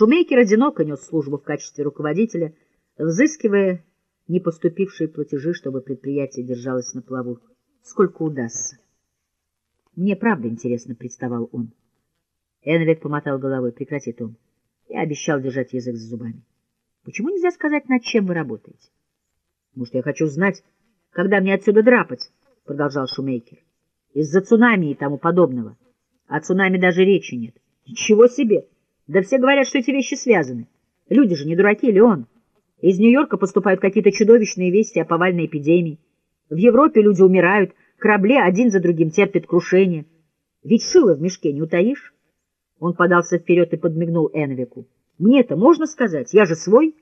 Шумейкер одиноко нес службу в качестве руководителя, взыскивая не поступившие платежи, чтобы предприятие держалось на плаву. Сколько удастся. Мне правда интересно, приставал он. Энвик помотал головой. Прекрати, Том. Я обещал держать язык за зубами. Почему нельзя сказать, над чем вы работаете? Может, я хочу знать, когда мне отсюда драпать, продолжал Шумейкер. Из-за цунами и тому подобного. О цунами даже речи нет. Ничего себе! Да все говорят, что эти вещи связаны. Люди же не дураки, Леон. Из Нью-Йорка поступают какие-то чудовищные вести о повальной эпидемии. В Европе люди умирают, корабли один за другим терпят крушение. Ведь шило в мешке не утаишь. Он подался вперед и подмигнул Энвику. Мне-то можно сказать, я же свой.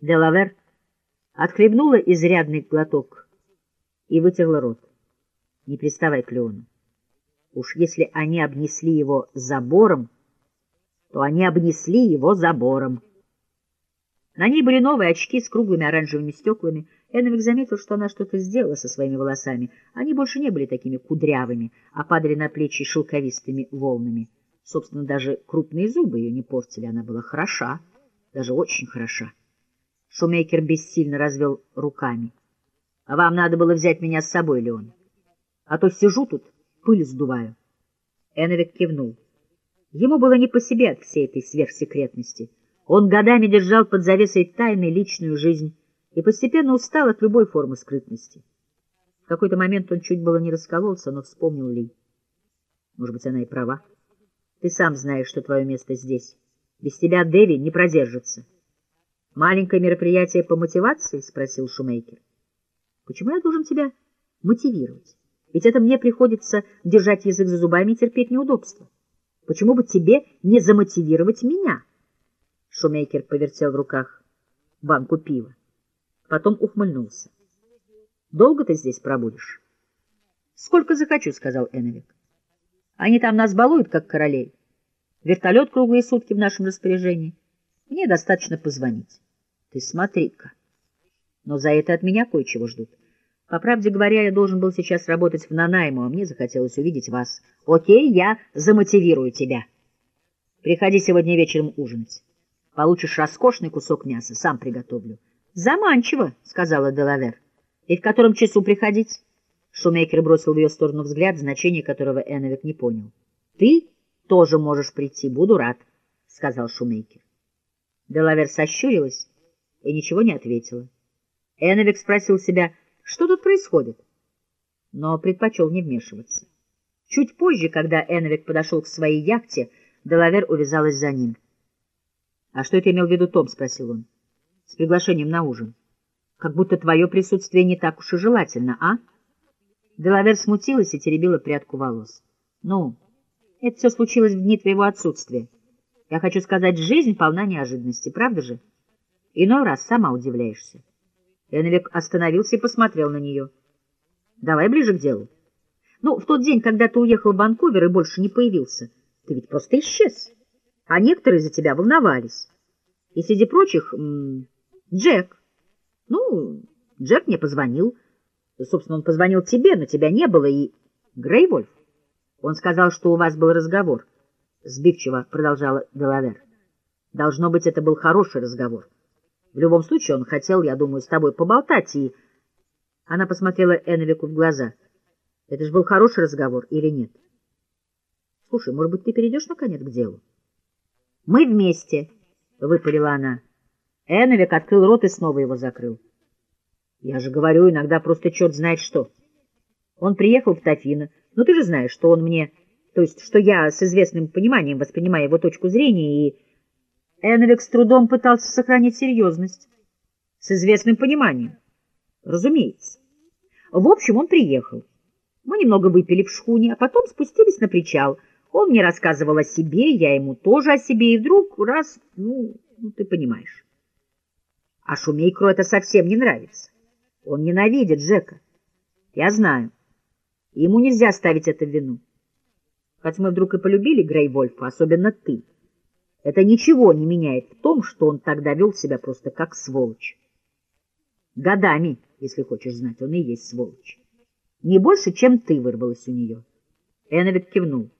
Делавер отхлебнула изрядный глоток и вытерла рот. Не приставай к Леону. Уж если они обнесли его забором, то они обнесли его забором. На ней были новые очки с круглыми оранжевыми стеклами. Энвик заметил, что она что-то сделала со своими волосами. Они больше не были такими кудрявыми, а падали на плечи шелковистыми волнами. Собственно, даже крупные зубы ее не портили. Она была хороша, даже очень хороша. Шумейкер бессильно развел руками. — А вам надо было взять меня с собой, Леон. А то сижу тут, пыль сдуваю. Эновик кивнул. Ему было не по себе от всей этой сверхсекретности. Он годами держал под завесой тайны личную жизнь и постепенно устал от любой формы скрытности. В какой-то момент он чуть было не раскололся, но вспомнил Ли. Может быть, она и права. Ты сам знаешь, что твое место здесь. Без тебя Дэви не продержится. Маленькое мероприятие по мотивации? — спросил Шумейкер. Почему я должен тебя мотивировать? Ведь это мне приходится держать язык за зубами и терпеть неудобства. Почему бы тебе не замотивировать меня? Шумейкер повертел в руках банку пива. Потом ухмыльнулся. — Долго ты здесь пробудешь? — Сколько захочу, — сказал Эновик. — Они там нас балуют, как королей. Вертолет круглые сутки в нашем распоряжении. Мне достаточно позвонить. Ты смотри-ка. Но за это от меня кое-чего ждут. По правде говоря, я должен был сейчас работать в Нанайму, а мне захотелось увидеть вас. Окей, я замотивирую тебя. Приходи сегодня вечером ужинать. Получишь роскошный кусок мяса, сам приготовлю. Заманчиво, — сказала Делавер. И в котором часу приходить? Шумейкер бросил в ее сторону взгляд, значение которого Эновик не понял. Ты тоже можешь прийти, буду рад, — сказал Шумейкер. Делавер сощурилась и ничего не ответила. Эновик спросил себя, что тут происходит, но предпочел не вмешиваться. Чуть позже, когда Эновик подошел к своей яхте, Делавер увязалась за ним. — А что это имел в виду Том? — спросил он. — С приглашением на ужин. Как будто твое присутствие не так уж и желательно, а? Делавер смутилась и теребила прядку волос. — Ну, это все случилось в дни твоего отсутствия. Я хочу сказать, жизнь полна неожиданностей, правда же? Иной раз сама удивляешься. Эновик остановился и посмотрел на нее. — Давай ближе к делу. Ну, в тот день, когда ты уехал в Ванкувер и больше не появился, ты ведь просто исчез. А некоторые за тебя волновались. И среди прочих Джек. Ну, Джек мне позвонил. Собственно, он позвонил тебе, но тебя не было, и... Грейвольф. Он сказал, что у вас был разговор. Сбивчиво продолжала Делавер. Должно быть, это был хороший разговор. В любом случае, он хотел, я думаю, с тобой поболтать, и... Она посмотрела Эновику в глаза. Это же был хороший разговор или нет? Слушай, может быть, ты перейдешь, наконец, к делу? Мы вместе, — выпалила она. Эновик открыл рот и снова его закрыл. Я же говорю, иногда просто черт знает что. Он приехал в Тафино, но ты же знаешь, что он мне... То есть, что я с известным пониманием воспринимаю его точку зрения, и... Эновик с трудом пытался сохранить серьезность. С известным пониманием. Разумеется. В общем, он приехал. Мы немного выпили в шхуне, а потом спустились на причал. Он мне рассказывал о себе, я ему тоже о себе, и вдруг раз, ну, ну ты понимаешь. А Шумейкру это совсем не нравится. Он ненавидит Джека. Я знаю. Ему нельзя ставить это в вину. Хоть мы вдруг и полюбили Грейвольфа, особенно ты. Это ничего не меняет в том, что он тогда вел себя просто как сволочь. Годами, если хочешь знать, он и есть сволочь. Не больше, чем ты вырвалась у нее. Эновик кивнул.